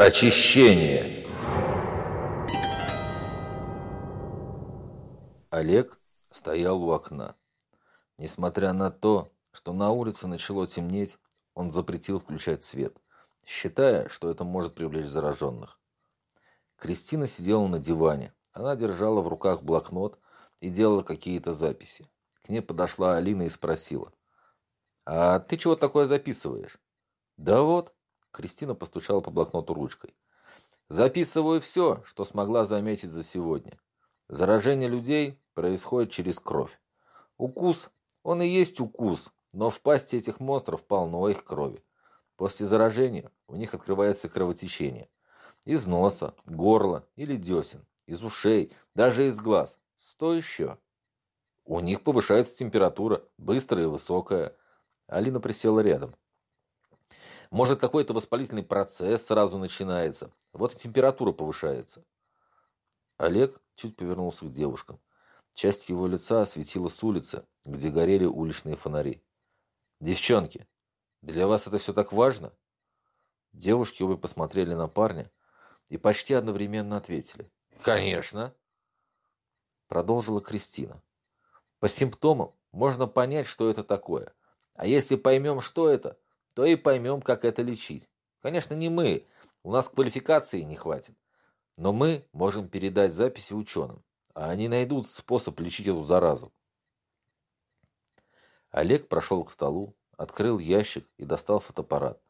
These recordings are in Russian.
Очищение. Олег стоял у окна. Несмотря на то, что на улице начало темнеть, он запретил включать свет, считая, что это может привлечь зараженных. Кристина сидела на диване. Она держала в руках блокнот и делала какие-то записи. К ней подошла Алина и спросила. «А ты чего такое записываешь?» «Да вот», Кристина постучала по блокноту ручкой. Записываю все, что смогла заметить за сегодня. Заражение людей происходит через кровь. Укус, он и есть укус, но в пасти этих монстров полно их крови. После заражения у них открывается кровотечение. Из носа, горла или десен, из ушей, даже из глаз. Что еще? У них повышается температура, быстрая и высокая. Алина присела рядом. Может, какой-то воспалительный процесс сразу начинается. Вот и температура повышается. Олег чуть повернулся к девушкам. Часть его лица осветила с улицы, где горели уличные фонари. «Девчонки, для вас это все так важно?» Девушки обе посмотрели на парня и почти одновременно ответили. «Конечно!» Продолжила Кристина. «По симптомам можно понять, что это такое. А если поймем, что это, то и поймем, как это лечить. Конечно, не мы, у нас квалификации не хватит. Но мы можем передать записи ученым, а они найдут способ лечить эту заразу. Олег прошел к столу, открыл ящик и достал фотоаппарат.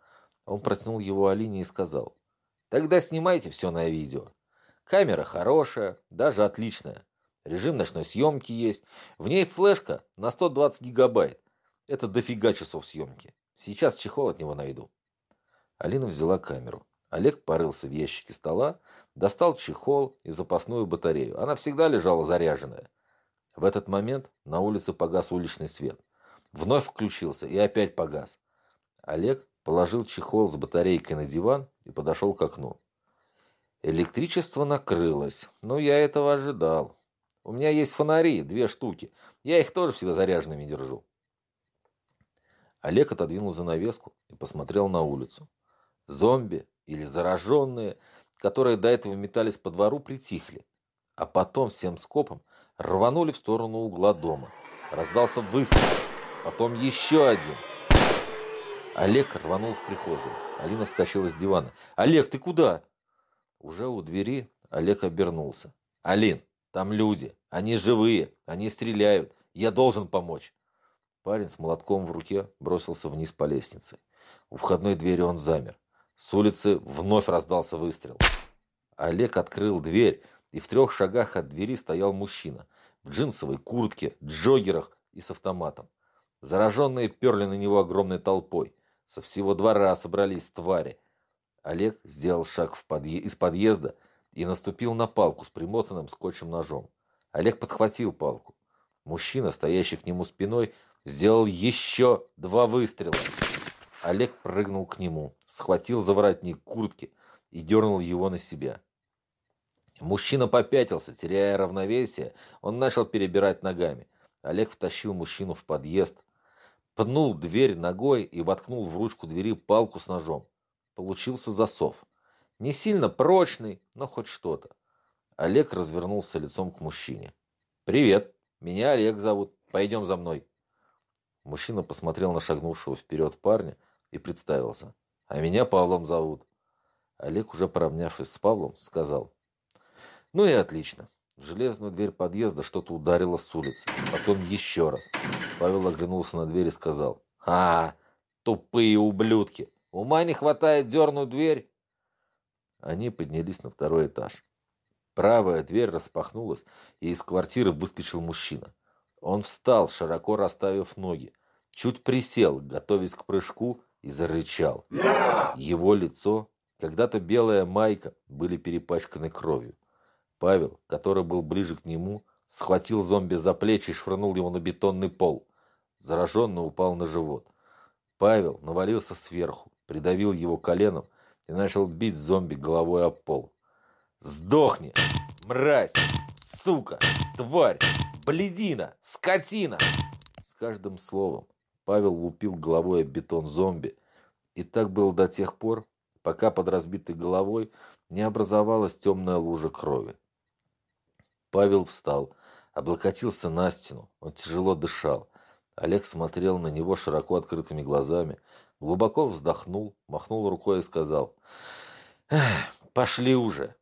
Он протянул его Алине и сказал, «Тогда снимайте все на видео. Камера хорошая, даже отличная. Режим ночной съемки есть. В ней флешка на 120 гигабайт. Это дофига часов съемки. Сейчас чехол от него найду. Алина взяла камеру. Олег порылся в ящике стола, достал чехол и запасную батарею. Она всегда лежала заряженная. В этот момент на улице погас уличный свет. Вновь включился и опять погас. Олег положил чехол с батарейкой на диван и подошел к окну. Электричество накрылось, но я этого ожидал. У меня есть фонари, две штуки. Я их тоже всегда заряженными держу. Олег отодвинул занавеску и посмотрел на улицу. Зомби или зараженные, которые до этого метались по двору, притихли, а потом всем скопом рванули в сторону угла дома. Раздался выстрел, потом еще один. Олег рванул в прихожую. Алина вскочила с дивана. «Олег, ты куда?» Уже у двери Олег обернулся. «Алин, там люди. Они живые. Они стреляют. Я должен помочь». Парень с молотком в руке бросился вниз по лестнице. У входной двери он замер. С улицы вновь раздался выстрел. Олег открыл дверь, и в трех шагах от двери стоял мужчина. В джинсовой куртке, джоггерах и с автоматом. Зараженные перли на него огромной толпой. Со всего двора собрались твари. Олег сделал шаг подъ... из подъезда и наступил на палку с примотанным скотчем ножом. Олег подхватил палку. Мужчина, стоящий к нему спиной, сделал еще два выстрела. Олег прыгнул к нему, схватил за воротник куртки и дернул его на себя. Мужчина попятился, теряя равновесие, он начал перебирать ногами. Олег втащил мужчину в подъезд, пнул дверь ногой и воткнул в ручку двери палку с ножом. Получился засов. Не сильно прочный, но хоть что-то. Олег развернулся лицом к мужчине. «Привет, меня Олег зовут. Пойдем за мной». Мужчина посмотрел на шагнувшего вперед парня и представился. «А меня Павлом зовут». Олег, уже поравнявшись с Павлом, сказал. «Ну и отлично». В железную дверь подъезда что-то ударило с улицы. Потом еще раз. Павел оглянулся на дверь и сказал. «А, тупые ублюдки! Ума не хватает дернуть дверь!» Они поднялись на второй этаж. Правая дверь распахнулась, и из квартиры выскочил мужчина. Он встал, широко расставив ноги, чуть присел, готовясь к прыжку, и зарычал. Его лицо, когда-то белая майка, были перепачканы кровью. Павел, который был ближе к нему, схватил зомби за плечи и швырнул его на бетонный пол. Зараженно упал на живот. Павел навалился сверху, придавил его коленом и начал бить зомби головой об пол. «Сдохни, мразь, сука, тварь!» Бледина! Скотина!» С каждым словом Павел лупил головой об бетон зомби, и так было до тех пор, пока под разбитой головой не образовалась темная лужа крови. Павел встал, облокотился на стену, он тяжело дышал. Олег смотрел на него широко открытыми глазами, глубоко вздохнул, махнул рукой и сказал, «Пошли уже!»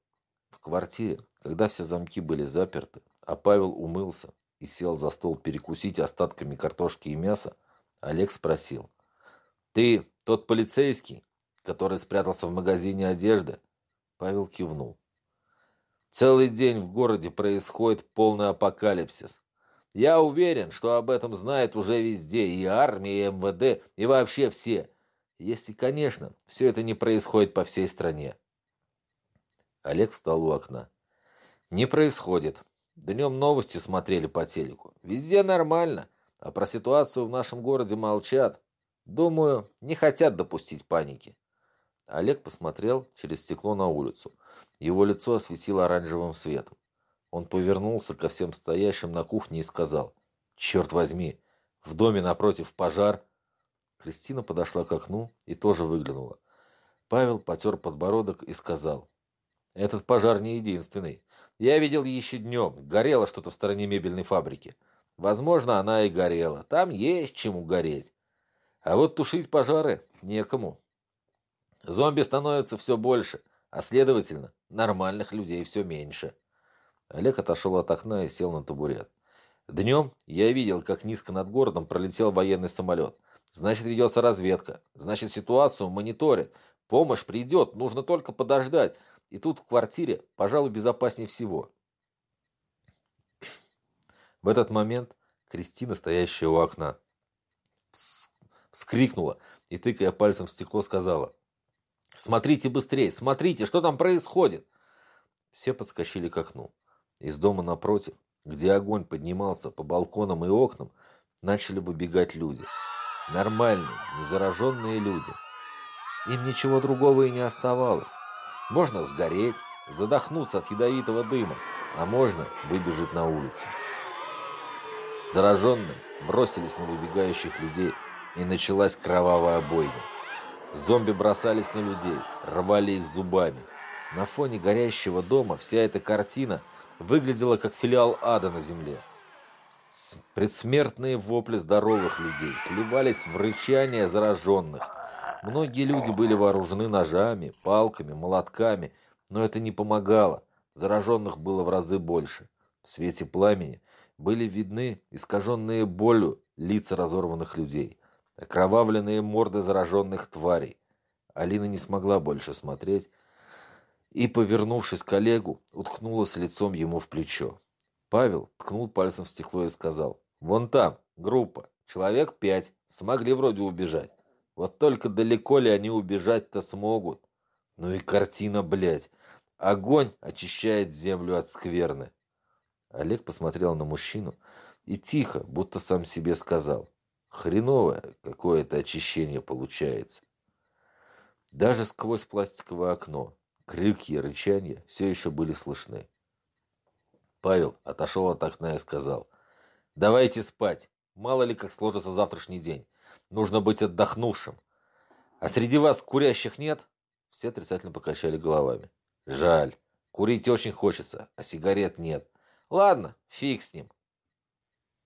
В квартире, когда все замки были заперты, а Павел умылся и сел за стол перекусить остатками картошки и мяса, Олег спросил, «Ты тот полицейский, который спрятался в магазине одежды?» Павел кивнул. «Целый день в городе происходит полный апокалипсис. Я уверен, что об этом знает уже везде, и армия, и МВД, и вообще все. Если, конечно, все это не происходит по всей стране. Олег встал у окна. Не происходит. Днем новости смотрели по телеку. Везде нормально, а про ситуацию в нашем городе молчат. Думаю, не хотят допустить паники. Олег посмотрел через стекло на улицу. Его лицо осветило оранжевым светом. Он повернулся ко всем стоящим на кухне и сказал, «Черт возьми, в доме напротив пожар». Кристина подошла к окну и тоже выглянула. Павел потер подбородок и сказал, «Этот пожар не единственный. Я видел еще днем, горело что-то в стороне мебельной фабрики. Возможно, она и горела. Там есть чему гореть. А вот тушить пожары некому. Зомби становятся все больше, а следовательно, нормальных людей все меньше». Олег отошел от окна и сел на табурет. Днем я видел, как низко над городом пролетел военный самолет. Значит, ведется разведка. Значит, ситуацию мониторят. Помощь придет, нужно только подождать. И тут в квартире, пожалуй, безопаснее всего. В этот момент Кристина, стоящая у окна, вскрикнула и, тыкая пальцем в стекло, сказала. «Смотрите быстрее! Смотрите, что там происходит!» Все подскочили к окну. Из дома напротив, где огонь поднимался по балконам и окнам, начали выбегать люди. Нормальные, незараженные люди. Им ничего другого и не оставалось. Можно сгореть, задохнуться от ядовитого дыма, а можно выбежать на улицу. Зараженные бросились на выбегающих людей, и началась кровавая бойня. Зомби бросались на людей, рвали их зубами. На фоне горящего дома вся эта картина – выглядела как филиал ада на земле. Предсмертные вопли здоровых людей сливались в рычание зараженных. Многие люди были вооружены ножами, палками, молотками, но это не помогало. Зараженных было в разы больше. В свете пламени были видны искаженные болью лица разорванных людей, окровавленные морды зараженных тварей. Алина не смогла больше смотреть, и, повернувшись к Олегу, уткнулась лицом ему в плечо. Павел ткнул пальцем в стекло и сказал, «Вон там, группа, человек пять, смогли вроде убежать. Вот только далеко ли они убежать-то смогут? Ну и картина, блядь. Огонь очищает землю от скверны». Олег посмотрел на мужчину и тихо, будто сам себе сказал, «Хреновое какое-то очищение получается». Даже сквозь пластиковое окно Крики и рычания все еще были слышны. Павел отошел от окна и сказал, «Давайте спать. Мало ли, как сложится завтрашний день. Нужно быть отдохнувшим. А среди вас курящих нет?» Все отрицательно покачали головами. «Жаль. Курить очень хочется, а сигарет нет. Ладно, фиг с ним.